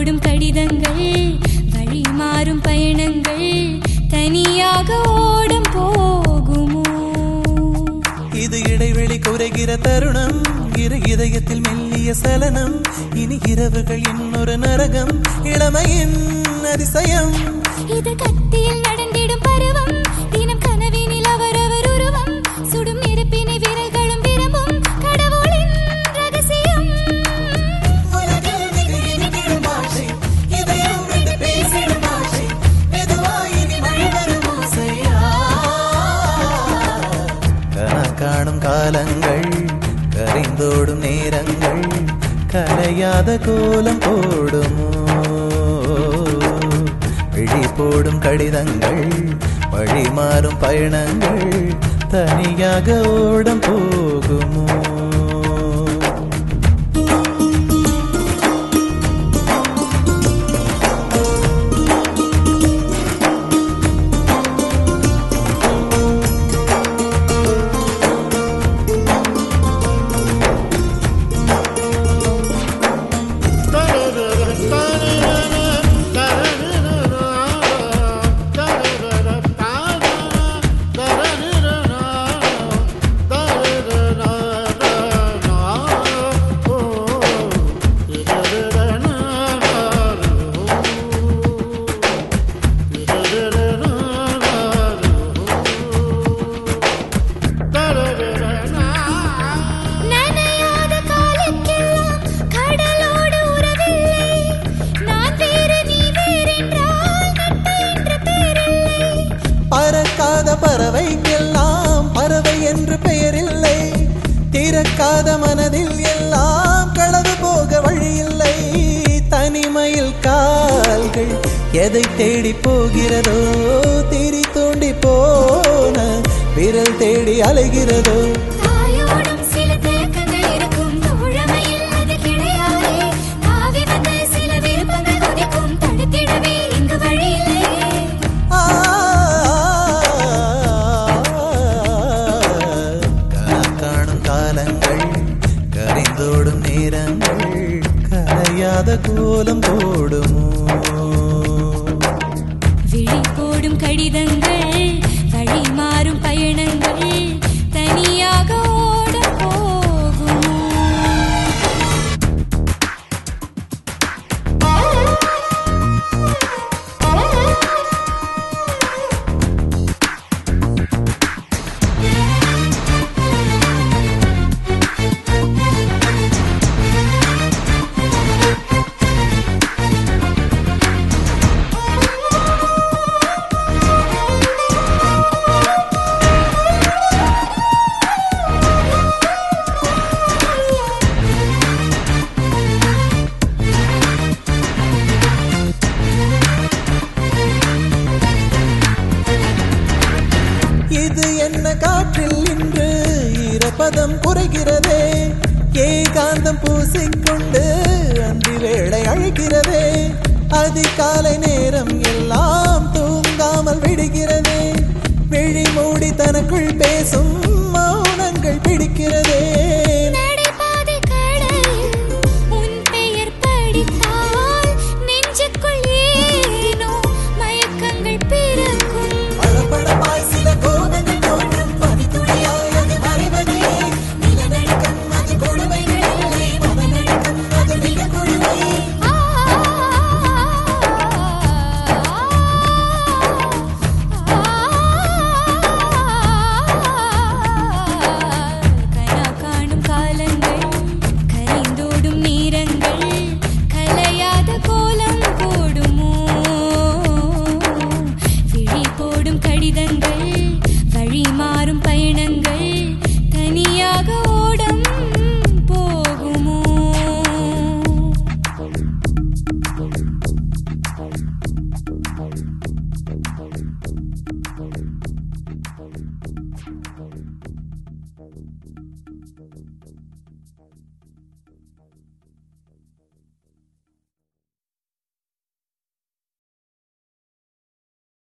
ஓடும் கடிதங்கள் வழி மாறும் பயணங்கள் தனியாக ஓடும் போகுமோ? இது இடைவெளி குறைகிற தருணம் இரு இதயத்தில் மெல்லிய சலனம் இனி இரவுகள் இன்னொரு நரகம் இளமையின் அதிசயம். காலங்கள் கரைந்தோடும் நேரங்கள் கரையாத கோலம் போடுமோ? விழி போடும் கடிதங்கள் வழி மாறும் பயணங்கள் தனியாக ஓடம் போகுமோ? என்று பெயரில்லை. திறக்காத மனதில் எல்லாம் களவு போக வழியில்லை. தனிமையில் கால்கள் எதை தேடி போகிறதோ திரி தூண்டி போன விரல் தேடி அலைகிறதோ கரையாத கோலம் போடுமோ. விழி போடும் கடிதங்கள் வழி மாறும் பயணங்கள். இது என்ன காற்றில் இன்று ஈரப்பதம் குறைகிறதே? ஏகாந்தம் பூசிக்கொண்டு அந்தி வேளை அழைக்கிறதே? அதிகாலை நேரம் எல்லாம் தூங்காமல் விடுகிறதே? விழி மூடி தனக்குள் பேசும் மௌனங்கள் பிடிக்கிறதே?